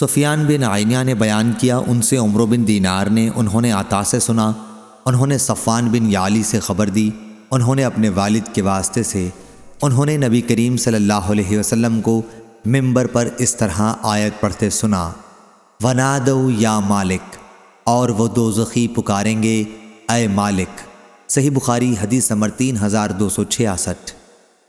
سفیان بن آئینہ نے بیان کیا، ان سے عمر بن دینار نے، انہوں نے عطا سے سنا، انہوں نے صفان بن یالی سے خبر دی، انہوں نے اپنے والد کے واسطے سے، انہوں نے نبی کریم صلی اللہ علیہ وسلم کو ممبر پر اس طرح آیت پڑھتے سنا ونا دو یا مالک، اور وہ دو زخی پکاریں گے، اے مالک صحیح بخاری حدیث نمبر تین ہزار دو سو چھیاسٹھ۔